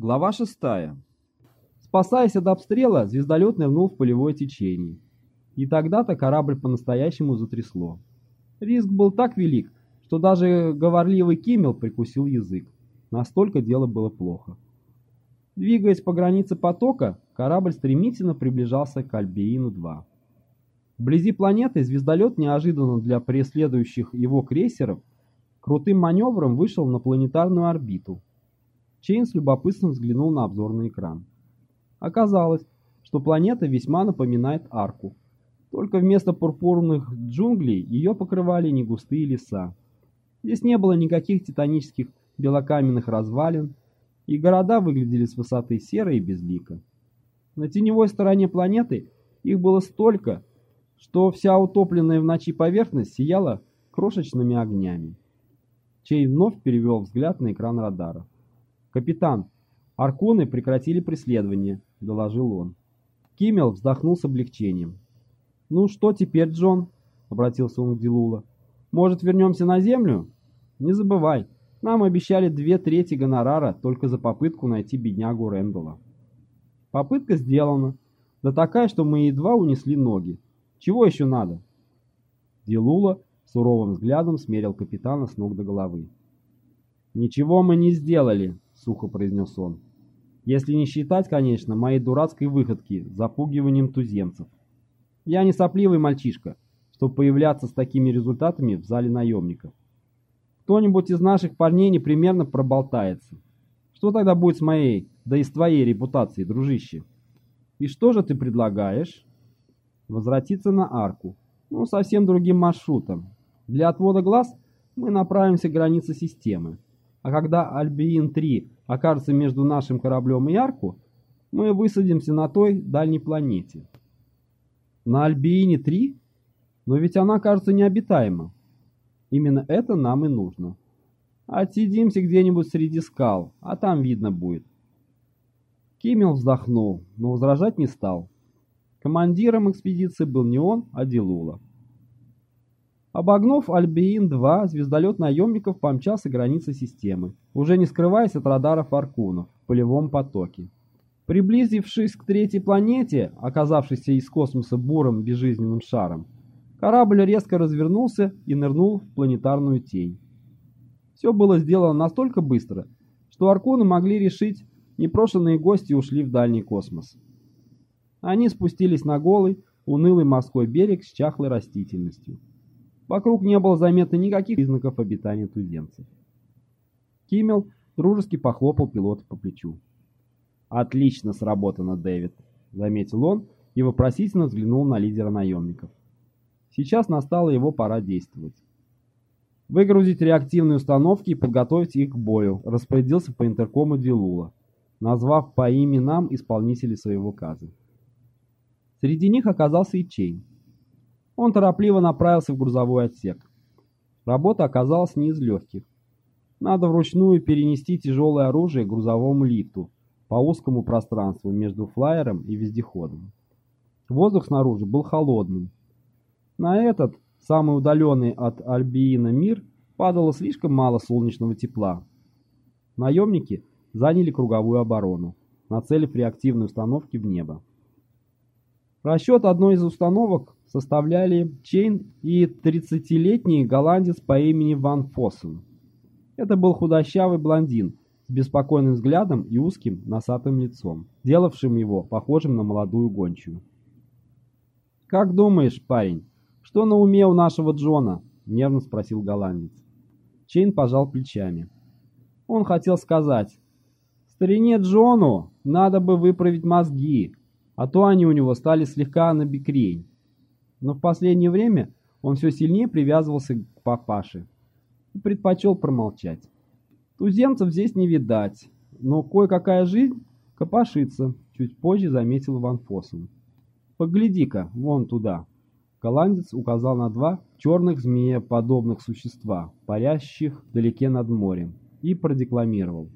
Глава шестая. Спасаясь от обстрела, звездолет нырнул в полевое течение. И тогда-то корабль по-настоящему затрясло. Риск был так велик, что даже говорливый Киммел прикусил язык. Настолько дело было плохо. Двигаясь по границе потока, корабль стремительно приближался к Альбиину-2. Вблизи планеты звездолет неожиданно для преследующих его крейсеров крутым маневром вышел на планетарную орбиту. Чейн с любопытством взглянул на обзорный экран. Оказалось, что планета весьма напоминает арку. Только вместо пурпурных джунглей ее покрывали негустые леса. Здесь не было никаких титанических белокаменных развалин, и города выглядели с высоты серо и безлико. На теневой стороне планеты их было столько, что вся утопленная в ночи поверхность сияла крошечными огнями. Чей вновь перевел взгляд на экран радара. «Капитан, арконы прекратили преследование», — доложил он. Киммел вздохнул с облегчением. «Ну что теперь, Джон?» — обратился он к Дилула. «Может, вернемся на Землю? Не забывай, нам обещали две трети гонорара только за попытку найти беднягу Рэндалла. Попытка сделана, да такая, что мы едва унесли ноги. Чего еще надо?» Дилула суровым взглядом смерил капитана с ног до головы. «Ничего мы не сделали», — сухо произнес он. «Если не считать, конечно, моей дурацкой выходки запугиванием туземцев. Я не сопливый мальчишка, чтобы появляться с такими результатами в зале наемников. Кто-нибудь из наших парней непременно проболтается. Что тогда будет с моей, да и с твоей репутацией, дружище? И что же ты предлагаешь? Возвратиться на арку. Ну, совсем другим маршрутом. Для отвода глаз мы направимся к границе системы. А когда Альбиин-3 окажется между нашим кораблем и арку, мы высадимся на той дальней планете. На Альбиине-3? Но ведь она, кажется, необитаема. Именно это нам и нужно. Отсидимся где-нибудь среди скал, а там видно будет. Киммел вздохнул, но возражать не стал. Командиром экспедиции был не он, а Дилула. Обогнув Альбиин-2, звездолет наемников помчался границы системы, уже не скрываясь от радаров Аркунов в полевом потоке. Приблизившись к третьей планете, оказавшейся из космоса бурым безжизненным шаром, корабль резко развернулся и нырнул в планетарную тень. Все было сделано настолько быстро, что Аркуны могли решить, непрошенные гости ушли в дальний космос. Они спустились на голый, унылый морской берег с чахлой растительностью. Вокруг не было заметно никаких признаков обитания туземцев. Киммел дружески похлопал пилота по плечу. «Отлично сработано, Дэвид», — заметил он и вопросительно взглянул на лидера наемников. Сейчас настала его пора действовать. «Выгрузить реактивные установки и подготовить их к бою», — распорядился по интеркому Дилула, назвав по именам исполнителей своего указа. Среди них оказался и Чейн. Он торопливо направился в грузовой отсек. Работа оказалась не из легких. Надо вручную перенести тяжелое оружие к грузовому лифту, по узкому пространству между флайером и вездеходом. Воздух снаружи был холодным. На этот, самый удаленный от Альбиина мир, падало слишком мало солнечного тепла. Наемники заняли круговую оборону, нацелив реактивные установки в небо. Расчет одной из установок составляли Чейн и 30-летний голландец по имени Ван Фоссен. Это был худощавый блондин, с беспокойным взглядом и узким носатым лицом, делавшим его похожим на молодую гончую. «Как думаешь, парень, что на уме у нашего Джона?» — нервно спросил голландец. Чейн пожал плечами. Он хотел сказать, «Старине Джону надо бы выправить мозги, а то они у него стали слегка набекрень». Но в последнее время он все сильнее привязывался к папаше и предпочел промолчать. Туземцев здесь не видать, но кое-какая жизнь копошится, чуть позже заметил Ван Фоссен. Погляди-ка, вон туда. Голландец указал на два черных змееподобных существа, парящих вдалеке над морем, и продекламировал.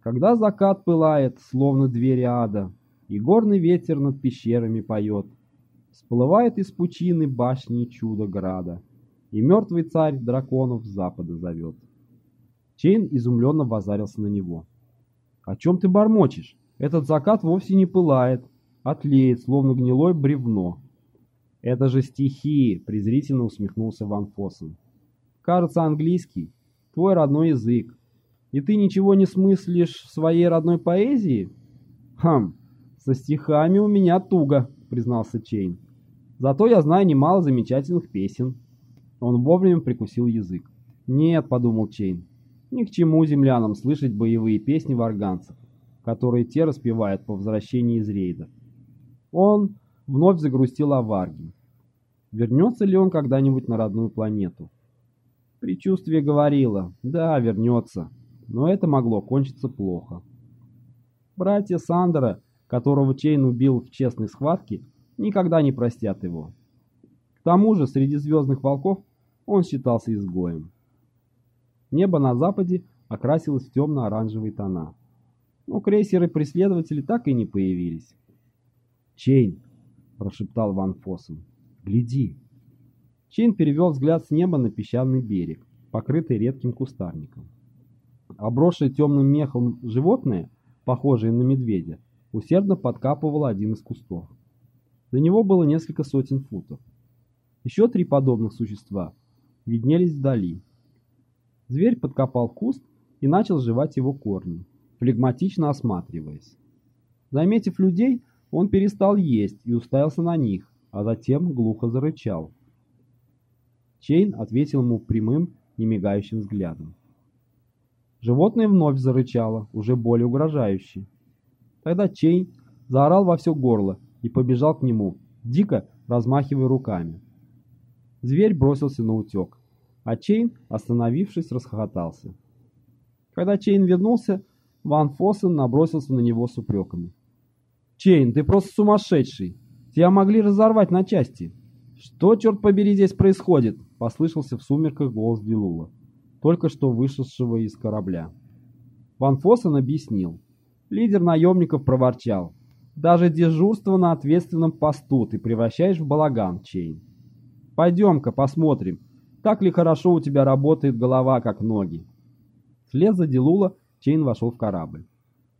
Когда закат пылает, словно двери ада, и горный ветер над пещерами поет, всплывает из пучины башни чудо града, и мертвый царь драконов запада зовет. Чейн изумленно возарился на него. «О чем ты бормочешь? Этот закат вовсе не пылает, а словно гнилое бревно». «Это же стихи!» — презрительно усмехнулся Ван Фоссен. «Кажется, английский. Твой родной язык. И ты ничего не смыслишь в своей родной поэзии?» «Хм, со стихами у меня туго», — признался Чейн. «Зато я знаю немало замечательных песен». Он вовремя прикусил язык. «Нет», — подумал Чейн, — «ни к чему землянам слышать боевые песни варганцев, которые те распевают по возвращении из рейда». Он вновь загрустил о Варге. Вернется ли он когда-нибудь на родную планету? Предчувствие говорило, да, вернется, но это могло кончиться плохо. Братья Сандера, которого Чейн убил в честной схватке, никогда не простят его. К тому же среди звездных волков он считался изгоем. Небо на западе окрасилось в темно-оранжевые тона. Но крейсеры-преследователи так и не появились. «Чейн!» – прошептал Ван Фоссен. «Гляди!» Чейн перевел взгляд с неба на песчаный берег, покрытый редким кустарником. Обросшее темным мехом животное, похожее на медведя, усердно подкапывало один из кустов. До него было несколько сотен футов. Еще три подобных существа виднелись вдали. Зверь подкопал куст и начал жевать его корни, флегматично осматриваясь. Заметив людей, он перестал есть и уставился на них, а затем глухо зарычал. Чейн ответил ему прямым, немигающим взглядом. Животное вновь зарычало, уже более угрожающе. Тогда Чейн заорал во все горло и побежал к нему, дико размахивая руками. Зверь бросился на утек, а Чейн, остановившись, расхохотался. Когда Чейн вернулся, Ван Фоссен набросился на него с упреками. «Чейн, ты просто сумасшедший! Тебя могли разорвать на части!» «Что, черт побери, здесь происходит?» — послышался в сумерках голос Дилула, только что вышедшего из корабля. Ван Фоссен объяснил. Лидер наемников проворчал. «Даже дежурство на ответственном посту ты превращаешь в балаган, Чейн. Пойдем-ка посмотрим, так ли хорошо у тебя работает голова, как ноги». Вслед за Дилула Чейн вошел в корабль.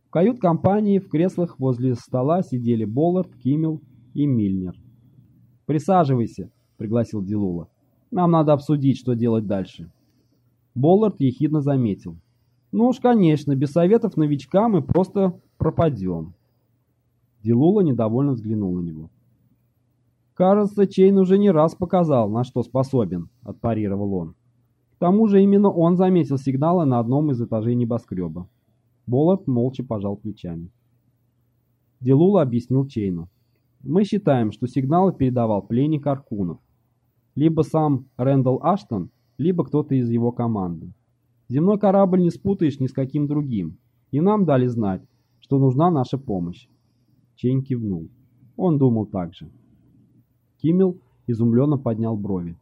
В кают-компании в креслах возле стола сидели Боллард, Киммел и Мильнер. «Присаживайся», — пригласил Дилула. «Нам надо обсудить, что делать дальше». Боллард ехидно заметил. «Ну уж, конечно, без советов новичка мы просто пропадем». Дилула недовольно взглянул на него. «Кажется, Чейн уже не раз показал, на что способен», — отпарировал он. К тому же именно он заметил сигналы на одном из этажей небоскреба. Болот молча пожал плечами. Делула объяснил Чейну. «Мы считаем, что сигналы передавал пленник Аркунов. Либо сам Рэндалл Аштон, либо кто-то из его команды. Земной корабль не спутаешь ни с каким другим, и нам дали знать, что нужна наша помощь». Чейн кивнул. Он думал так же. Киммел изумленно поднял брови.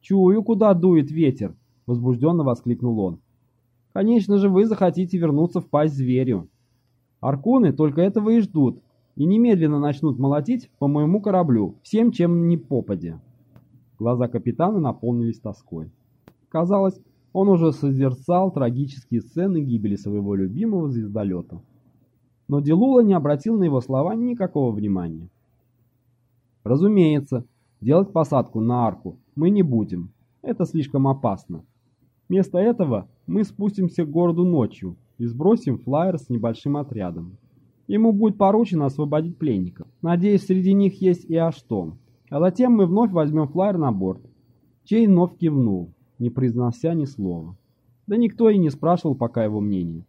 «Чую, куда дует ветер!» — возбужденно воскликнул он. «Конечно же, вы захотите вернуться в пасть зверю. Аркуны только этого и ждут, и немедленно начнут молотить по моему кораблю, всем, чем не попадя». Глаза капитана наполнились тоской. Казалось, он уже созерцал трагические сцены гибели своего любимого звездолета. Но Делула не обратил на его слова никакого внимания. Разумеется, делать посадку на арку мы не будем. Это слишком опасно. Вместо этого мы спустимся к городу ночью и сбросим флайер с небольшим отрядом. Ему будет поручено освободить пленников. Надеюсь, среди них есть и Аштон. А затем мы вновь возьмем флайер на борт. Чей вновь кивнул, не произнося ни слова. Да никто и не спрашивал пока его мнения.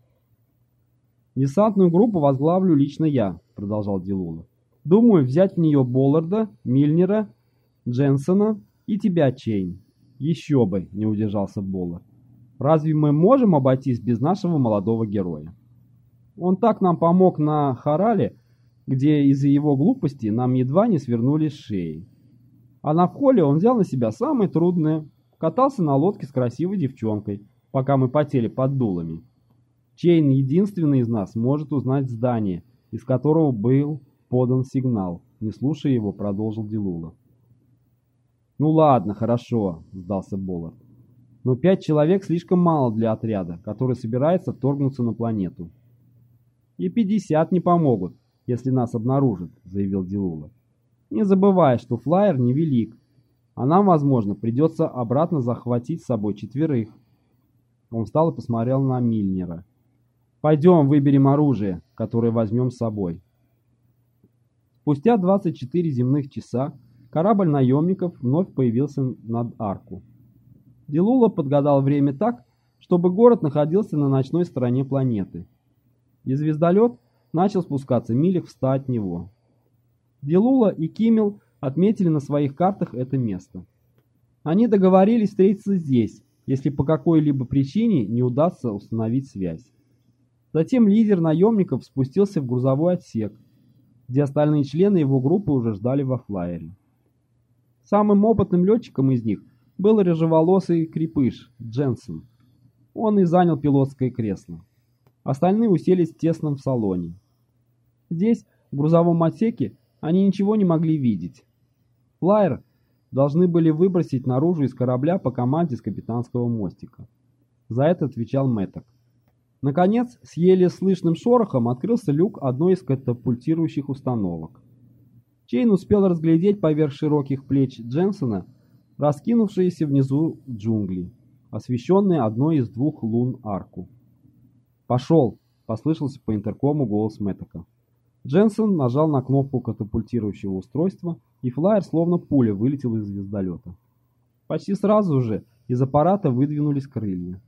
«Десантную группу возглавлю лично я», — продолжал Дилула. Думаю взять в нее Болларда, Мильнера, Дженсона и тебя, Чейн. Еще бы, не удержался Боллард. Разве мы можем обойтись без нашего молодого героя? Он так нам помог на Харале, где из-за его глупости нам едва не свернули шеи. А на Вхоле он взял на себя самое трудное. Катался на лодке с красивой девчонкой, пока мы потели под дулами. Чейн единственный из нас может узнать здание, из которого был подан сигнал. Не слушая его, продолжил Дилула. «Ну ладно, хорошо», — сдался Боллард. «Но пять человек слишком мало для отряда, который собирается вторгнуться на планету. «И пятьдесят не помогут, если нас обнаружат», — заявил Дилула. «Не забывай, что флайер невелик, а нам, возможно, придется обратно захватить с собой четверых». Он встал и посмотрел на Мильнера. «Пойдем выберем оружие, которое возьмем с собой». Спустя 24 земных часа корабль наемников вновь появился над арку. Дилула подгадал время так, чтобы город находился на ночной стороне планеты. И звездолет начал спускаться милях в ста от него. Дилула и Кимил отметили на своих картах это место. Они договорились встретиться здесь, если по какой-либо причине не удастся установить связь. Затем лидер наемников спустился в грузовой отсек, где остальные члены его группы уже ждали во флайере. Самым опытным летчиком из них был рыжеволосый крепыш Дженсен. Он и занял пилотское кресло. Остальные уселись в тесном салоне. Здесь, в грузовом отсеке, они ничего не могли видеть. Флайер должны были выбросить наружу из корабля по команде с капитанского мостика. За это отвечал Мэтток. Наконец, с еле слышным шорохом открылся люк одной из катапультирующих установок. Чейн успел разглядеть поверх широких плеч Дженсона раскинувшиеся внизу джунгли, освещенные одной из двух лун арку. «Пошел!» — послышался по интеркому голос Мэттека. Дженсен нажал на кнопку катапультирующего устройства, и флайер словно пуля вылетел из звездолета. Почти сразу же из аппарата выдвинулись крылья.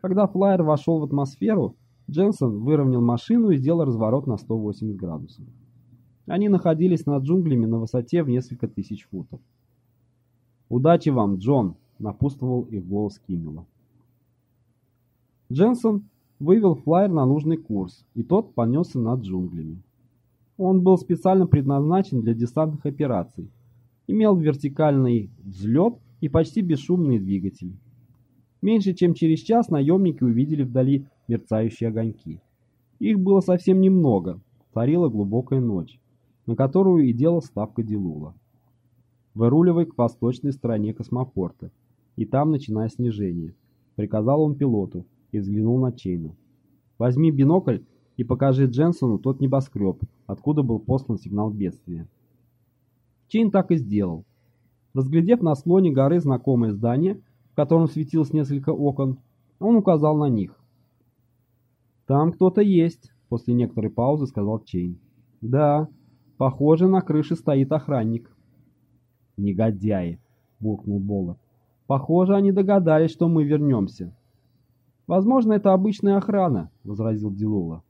Когда флайер вошел в атмосферу, Дженсен выровнял машину и сделал разворот на 180 градусов. Они находились над джунглями на высоте в несколько тысяч футов. «Удачи вам, Джон!» — напутствовал их голос Киммела. Дженсен вывел флайер на нужный курс, и тот понесся над джунглями. Он был специально предназначен для десантных операций, имел вертикальный взлет и почти бесшумный двигатель. Меньше чем через час наемники увидели вдали мерцающие огоньки. Их было совсем немного, царила глубокая ночь, на которую и делал ставка Дилула. «Выруливай к восточной стороне космопорта, и там начинай снижение», — приказал он пилоту и взглянул на Чейна. «Возьми бинокль и покажи Дженсону тот небоскреб, откуда был послан сигнал бедствия». Чейн так и сделал. Разглядев на склоне горы знакомое здание, в котором светилось несколько окон, он указал на них. «Там кто-то есть», — после некоторой паузы сказал Чейн. «Да, похоже, на крыше стоит охранник». «Негодяи!» — буркнул Боллар. «Похоже, они догадались, что мы вернемся». «Возможно, это обычная охрана», — возразил Дилула.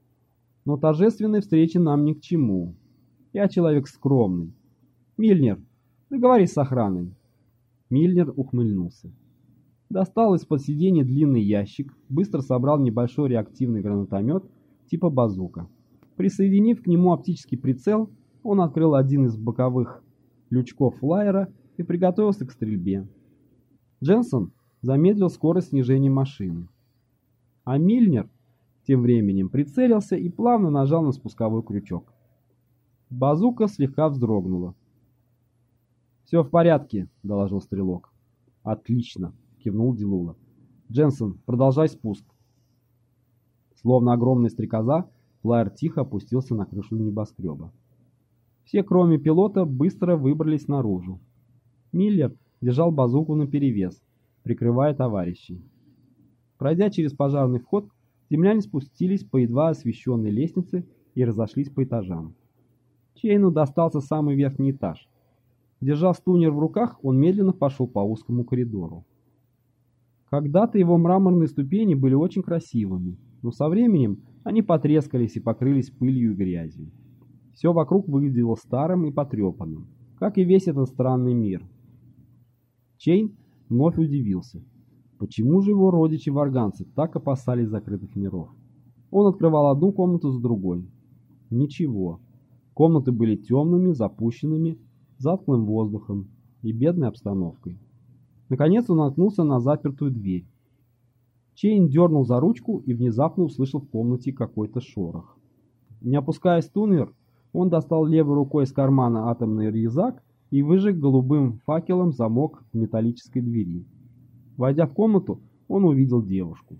«Но торжественной встречи нам ни к чему. Я человек скромный. Мильнер, договорись с охраной». Мильнер ухмыльнулся достал из-под сиденья длинный ящик, быстро собрал небольшой реактивный гранатомет типа базука. Присоединив к нему оптический прицел, он открыл один из боковых лючков флайера и приготовился к стрельбе. Дженсон замедлил скорость снижения машины. А Мильнер тем временем прицелился и плавно нажал на спусковой крючок. Базука слегка вздрогнула. «Все в порядке», — доложил стрелок. «Отлично», кивнул Дилула. «Дженсен, продолжай спуск». Словно огромный стрекоза, флайер тихо опустился на крышу небоскреба. Все, кроме пилота, быстро выбрались наружу. Миллер держал базуку наперевес, прикрывая товарищей. Пройдя через пожарный вход, земляне спустились по едва освещенной лестнице и разошлись по этажам. Чейну достался самый верхний этаж. Держа стунер в руках, он медленно пошел по узкому коридору. Когда-то его мраморные ступени были очень красивыми, но со временем они потрескались и покрылись пылью и грязью. Все вокруг выглядело старым и потрепанным, как и весь этот странный мир. Чейн вновь удивился. Почему же его родичи-варганцы так опасались закрытых миров? Он открывал одну комнату за другой. Ничего. Комнаты были темными, запущенными, с затхлым воздухом и бедной обстановкой. Наконец он наткнулся на запертую дверь. Чейн дернул за ручку и внезапно услышал в комнате какой-то шорох. Не опуская стунер, он достал левой рукой из кармана атомный резак и выжег голубым факелом замок металлической двери. Войдя в комнату, он увидел девушку.